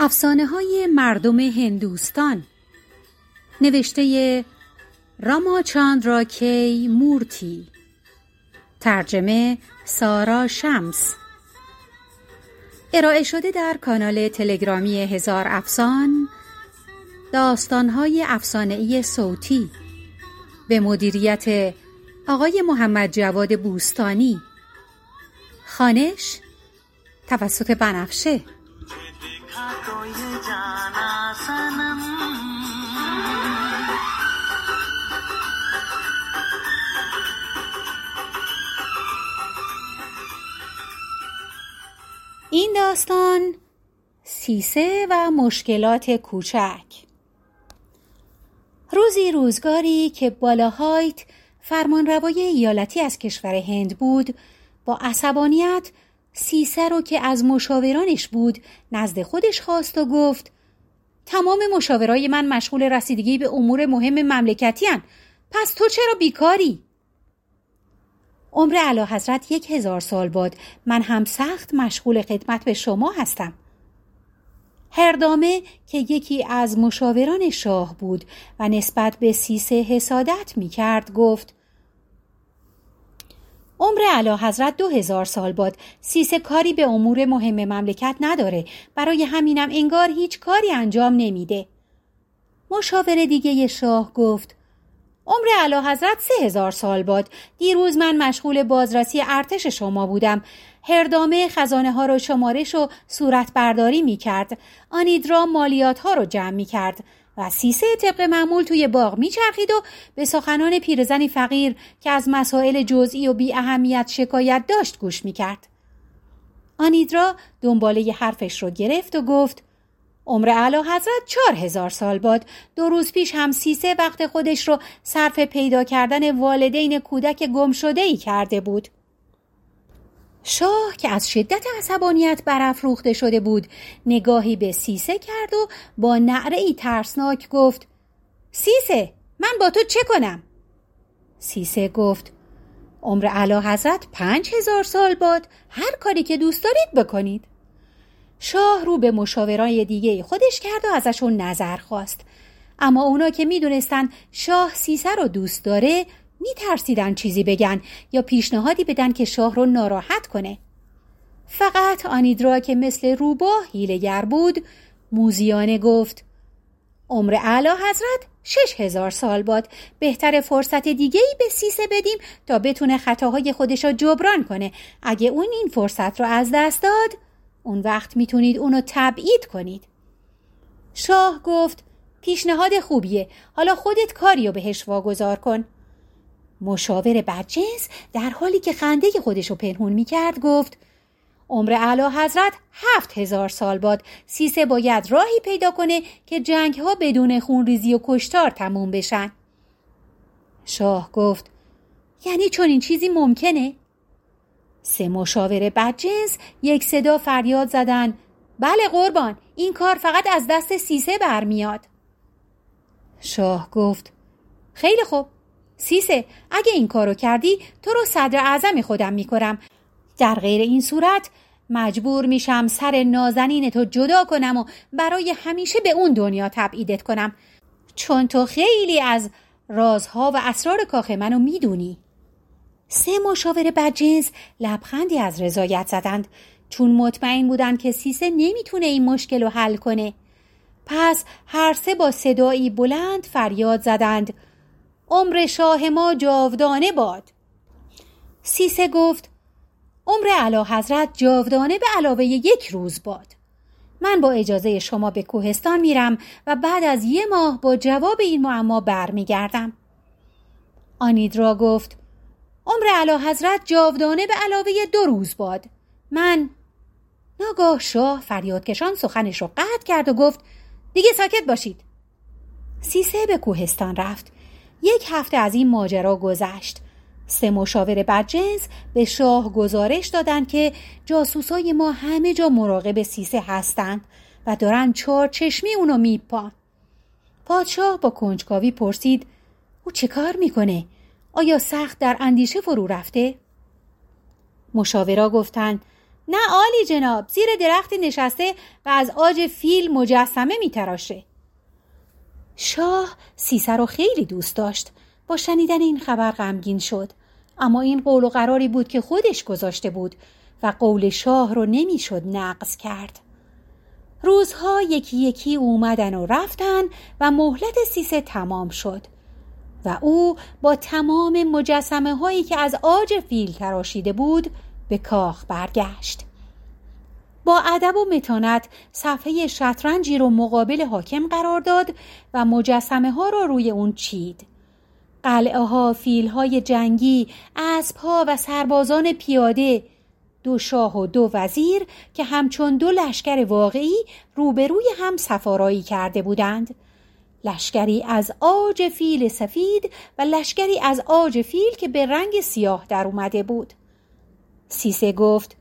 افسانه های مردم هندوستان. نوشته راما چاندرا کی مورتی. ترجمه سارا شمس. ارائه شده در کانال تلگرامی هزار افسان داستان های افسانه ای صوتی. به مدیریت آقای محمد جواد بوستانی. خانش توسط بنفشه. این داستان سیسه و مشکلات کوچک. روزی روزگاری که بالاهایت فرمانروای ایالتی از کشور هند بود با عصبانیت سیسه رو که از مشاورانش بود نزد خودش خواست و گفت تمام مشاورای من مشغول رسیدگی به امور مهم مملکتی هن. پس تو چرا بیکاری؟ عمر علا حضرت یک هزار سال باد من هم سخت مشغول خدمت به شما هستم هردامه که یکی از مشاوران شاه بود و نسبت به سیسه حسادت می کرد گفت عمر علا حضرت دو هزار سال باد. سیسه کاری به امور مهم مملکت نداره. برای همینم انگار هیچ کاری انجام نمیده. مشاور دیگه شاه گفت عمر علا حضرت سه هزار سال باد. دیروز من مشغول بازرسی ارتش شما بودم. هردامه خزانه ها رو شمارش و صورت برداری می کرد آنیدرا مالیات ها رو جمع می کرد و سیسه طبق معمول توی باغ میچرخید و به سخنان پیرزنی فقیر که از مسائل جزئی و بی اهمیت شکایت داشت گوش می‌کرد. آنیدرا دنباله حرفش رو گرفت و گفت عمر علا حضرت چهار هزار سال باد دو روز پیش هم سیسه وقت خودش رو صرف پیدا کردن والدین کودک گم شده ای کرده بود. شاه که از شدت عصبانیت برافروخته شده بود نگاهی به سیسه کرد و با نعره ای ترسناک گفت سیسه من با تو چه کنم؟ سیسه گفت عمر علا حضرت پنج هزار سال باد هر کاری که دوست دارید بکنید شاه رو به مشاورای دیگه خودش کرد و ازشون نظر خواست. اما اونا که می‌دونستن شاه سیسه رو دوست داره میترسیدن چیزی بگن یا پیشنهادی بدن که شاه رو ناراحت کنه. فقط آنیدرا که مثل روباه هیلگر بود موزیانه گفت عمر اعلی حضرت شش هزار سال باد. بهتر فرصت دیگه ای به سیسه بدیم تا بتونه خطاهای خودش رو جبران کنه. اگه اون این فرصت رو از دست داد اون وقت می‌تونید اونو تبعید کنید. شاه گفت پیشنهاد خوبیه. حالا خودت کاریو بهش واگذار کن. مشاور بدجنس در حالی که خنده خودشو پنهون می‌کرد گفت عمر اعلی حضرت هفت هزار سال باد سیسه باید راهی پیدا کنه که جنگ ها بدون خونریزی و کشتار تموم بشن. شاه گفت یعنی چون این چیزی ممکنه؟ سه مشاور بدجنس یک صدا فریاد زدن. بله قربان این کار فقط از دست سیسه برمیاد. شاه گفت خیلی خوب. سیسه اگه این کارو کردی تو رو صدر اعظم خودم می‌کنم در غیر این صورت مجبور میشم سر نازنین تو جدا کنم و برای همیشه به اون دنیا تبعیدت کنم. چون تو خیلی از رازها و اسرار کاخ منو می‌دونی. سه مشاور بدجنس لبخندی از رضایت زدند. چون مطمئن بودند که سیسه نمی‌تونه این مشکل رو حل کنه. پس هر سه با صدایی بلند فریاد زدند. عمر شاه ما جاودانه باد. سیسه گفت عمر علا حضرت جاودانه به علاوه یک روز باد. من با اجازه شما به کوهستان میرم و بعد از یه ماه با جواب این معما برمیگردم. آنیدرا گفت عمر علا حضرت جاودانه به علاوه دو روز باد. من ناگاه شاه فریادکشان سخنش رو قطع کرد و گفت دیگه ساکت باشید. سیسه به کوهستان رفت. یک هفته از این ماجرا گذشت. سه مشاور بدجنس به شاه گزارش دادند که جاسوسای ما همه جا مراقب سیسه هستند و دارن چهار چشمی اونو میپان. پادشاه با کنجکاوی پرسید او چه کار می‌کنه؟ آیا سخت در اندیشه فرو رفته؟ مشاورا گفتند نه عالی جناب زیر درختی نشسته و از آج فیل مجسمه میتراشه شاه سیسه رو خیلی دوست داشت. با شنیدن این خبر غمگین شد. اما این قول و قراری بود که خودش گذاشته بود و قول شاه رو نمی‌شد نقض کرد. روزها یکی یکی اومدن و رفتن و مهلت سیسه تمام شد. و او با تمام مجسمه هایی که از آج فیل تراشیده بود به کاخ برگشت. با ادب و متانت صفحه شطرنجی رو مقابل حاکم قرار داد و مجسمه ها را روی اون چید. قلعه ها، فیل های جنگی، اسب ها و سربازان پیاده دو شاه و دو وزیر که همچون دو لشکر واقعی روبروی هم سفارایی کرده بودند. لشکری از آج فیل سفید و لشکری از آج فیل که به رنگ سیاه در اومده بود. سیسه گفت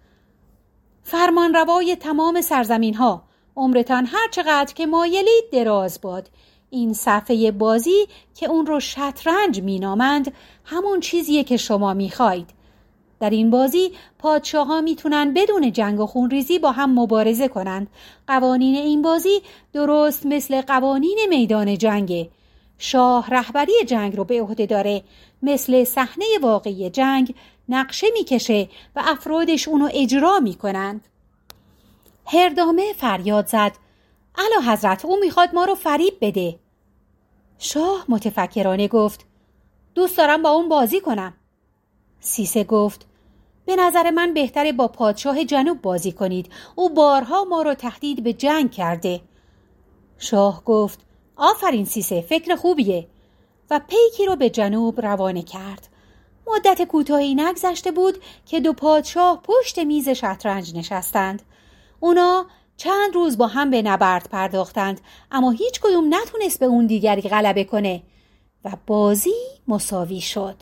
فرمان روای تمام سرزمین ها عمرتان هر چقدر که مایلید دراز باد. این صفحه بازی که اون رو شطرنج مینامند همون چیزیه که شما می‌خواید. در این بازی پادشاه ها می‌تونن بدون جنگ و خونریزی با هم مبارزه کنند. قوانین این بازی درست مثل قوانین میدان جنگه شاه رهبری جنگ رو به عهده داره. مثل صحنه واقعی جنگ نقشه می‌کشه و افرادش اونو اجرا می‌کنند. هردامه فریاد زد. علا حضرت او می‌خواد ما رو فریب بده. شاه متفکرانه گفت. دوست دارم با اون بازی کنم. سیسه گفت به نظر من بهتره با پادشاه جنوب بازی کنید. او بارها ما رو تهدید به جنگ کرده. شاه گفت آفرین سیسه فکر خوبیه. و پیکی رو به جنوب روانه کرد. مدت کوتاهی نگذشته بود که دو پادشاه پشت میز شطرنج نشستند. اونا چند روز با هم به نبرد پرداختند اما هیچ کدوم نتونست به اون دیگری غلبه کنه. و بازی مساوی شد.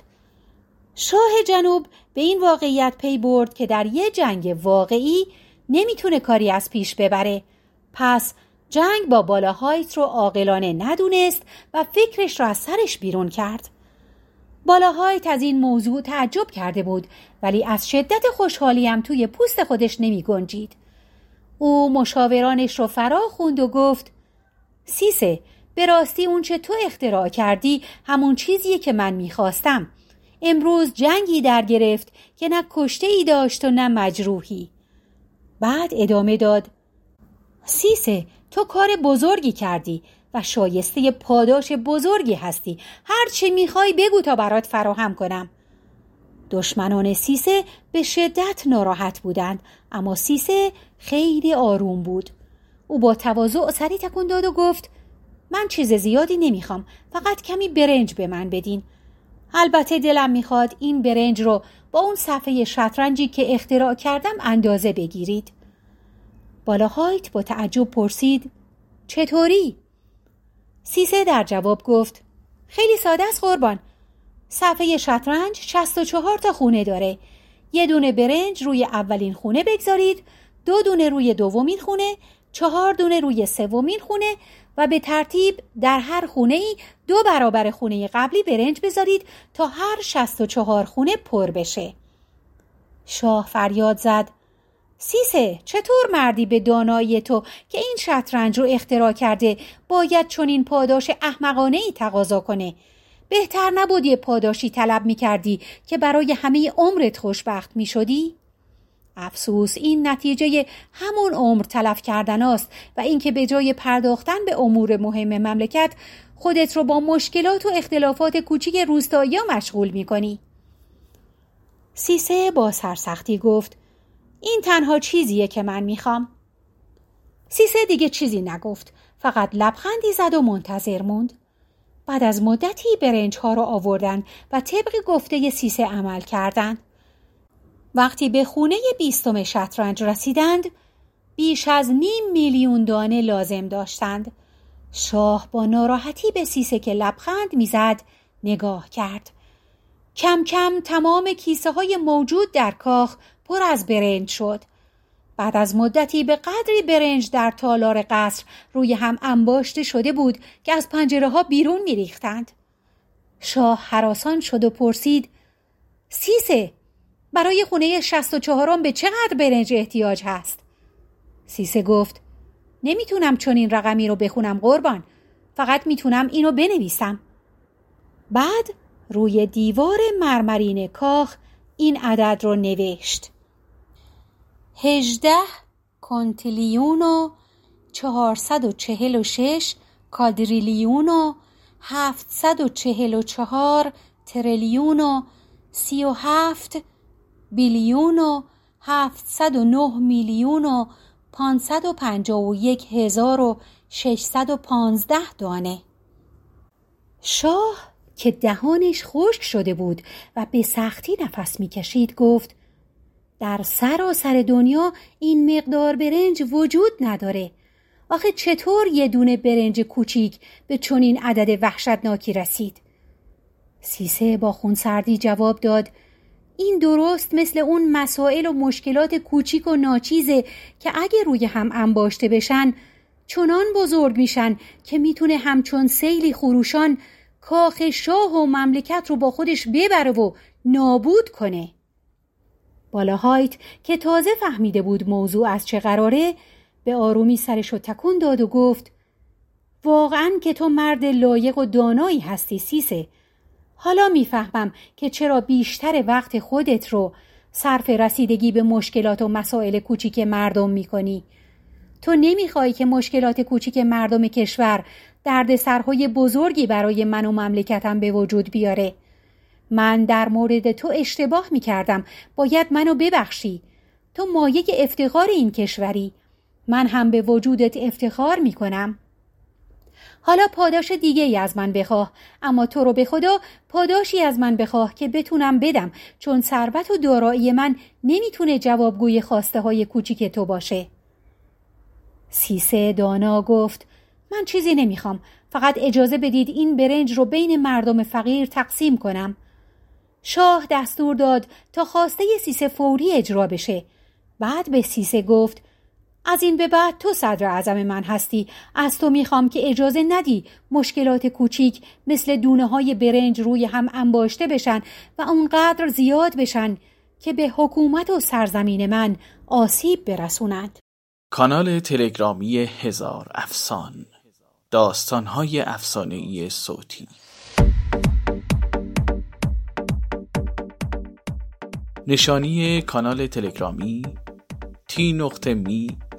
شاه جنوب به این واقعیت پی برد که در یه جنگ واقعی نمی‌تونه کاری از پیش ببره پس جنگ با بالاهایت رو عاقلانه ندونست و فکرش را از سرش بیرون کرد بالاهایت از این موضوع تعجب کرده بود ولی از شدت خوشحالیم توی پوست خودش نمی گنجید. او مشاورانش رو فرا خوند و گفت سیسه به راستی اون چه تو اختراع کردی همون چیزیه که من می‌خواستم. امروز جنگی در گرفت که نه کشته ای داشت و نه مجروحی. بعد ادامه داد سیسه تو کار بزرگی کردی و شایسته پاداش بزرگی هستی. هر چه می‌خوای بگو تا برات فراهم کنم. دشمنان سیسه به شدت ناراحت بودند اما سیسه خیلی آروم بود. او با تواضع سری تکون داد و گفت من چیز زیادی نمی‌خوام فقط کمی برنج به من بدین. البته دلم می‌خواد این برنج رو با اون صفحه شطرنجی که اختراع کردم اندازه بگیرید. بالاهایت با تعجب پرسید چطوری؟ سیسه در جواب گفت خیلی ساده است قربان. صفحه شطرنج 64 تا خونه داره. یه دونه برنج روی اولین خونه بگذارید دو دونه روی دومین خونه چهار دونه روی سومین خونه و به ترتیب در هر خونه ای دو برابر خونه قبلی برنج بذارید تا هر 64 خونه پر بشه. شاه فریاد زد. سیسه چطور مردی به دانایی تو که این شطرنج رو اختراع کرده باید چون این پاداش احمقانه ای تقاضا کنه؟ بهتر نبود یه پاداشی طلب می کردی که برای همه عمرت خوشبخت می شدی؟ افسوس این نتیجه همون عمر تلف کردن است و اینکه به جای پرداختن به امور مهم مملکت خودت رو با مشکلات و اختلافات کوچیک روستایی مشغول می کنی. سیسه با سرسختی گفت این تنها چیزیه که من می‌خوام. سیسه دیگه چیزی نگفت فقط لبخندی زد و منتظر موند. بعد از مدتی برنج ها را آوردن و طبق گفته سیسه عمل کردند. وقتی به خونه بیستم شطرنج رسیدند بیش از نیم میلیون دانه لازم داشتند. شاه با ناراحتی به سیسه که لبخند می‌زد نگاه کرد. کم کم تمام کیسه های موجود در کاخ پر از برنج شد بعد از مدتی به قدری برنج در تالار قصر روی هم انباشته شده بود که از پنجره ها بیرون میریختند شاه حراسان شد و پرسید سیسه برای خونه شست و چهارم به چقدر برنج احتیاج هست؟ سیسه گفت نمی‌تونم چون این رقمی رو بخونم قربان. فقط می‌تونم اینو بنویسم. بعد روی دیوار مرمرین کاخ این عدد رو نوشت. هجده کنتیلیون و چهارصد و چهل و شش کادریلیون و هفتصد و چهل و چهار تریلیون و سی و هفت بیلیون و هفتصد و نه میلیون و پانصد و پنجاه و یک هزار و ششصد و پانزده دانه. شاه که دهانش خشک شده بود و به سختی نفس می‌کشید گفت در سراسر دنیا این مقدار برنج وجود نداره. آخه چطور یه دونه برنج کوچیک به چنین عدد وحشتناکی رسید؟ سیسه با خونسردی جواب داد این درست مثل اون مسائل و مشکلات کوچیک و ناچیزه که اگه روی هم انباشته بشن چنان بزرگ میشن که می‌تونه همچون سیلی خروشان کاخ شاه و مملکت رو با خودش ببره و نابود کنه. بالاهایت که تازه فهمیده بود موضوع از چه قراره به آرومی سرش رو تکون داد و گفت واقعا که تو مرد لایق و دانایی هستی سیسه. حالا می‌فهمم که چرا بیشتر وقت خودت رو صرف رسیدگی به مشکلات و مسائل کوچیک مردم می‌کنی. تو نمی‌خوای که مشکلات کوچیک مردم کشور دردسرهای بزرگی برای من و مملکتم به وجود بیاره. من در مورد تو اشتباه می‌کردم. باید منو ببخشی. تو مایه افتخار این کشوری. من هم به وجودت افتخار می‌کنم. حالا پاداش دیگه ای از من بخواه. اما تو رو به خدا پاداشی از من بخواه که بتونم بدم چون ثروت و دارایی من نمی‌تونه جوابگوی خواسته های کوچیک تو باشه. سیسه دانا گفت من چیزی نمی‌خوام. فقط اجازه بدید این برنج رو بین مردم فقیر تقسیم کنم. شاه دستور داد تا خواسته سیسه فوری اجرا بشه. بعد به سیسه گفت از این به بعد تو صدر اعظم من هستی. از تو می‌خوام که اجازه ندی مشکلات کوچیک مثل دونه های برنج روی هم انباشته بشن و اونقدر زیاد بشن که به حکومت و سرزمین من آسیب برسونند. کانال تلگرامی هزار افسان داستانهای افسانهای صوتی. نشانی کانال تلگرامی T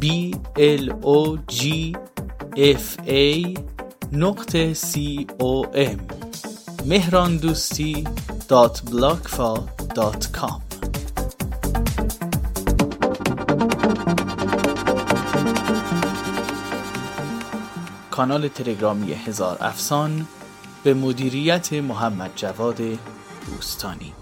b l o g f a نقطه c o m. مهران دوستی دات دات کام کانال تلگرامی هزار افسان به مدیریت محمد جواد دوستانی.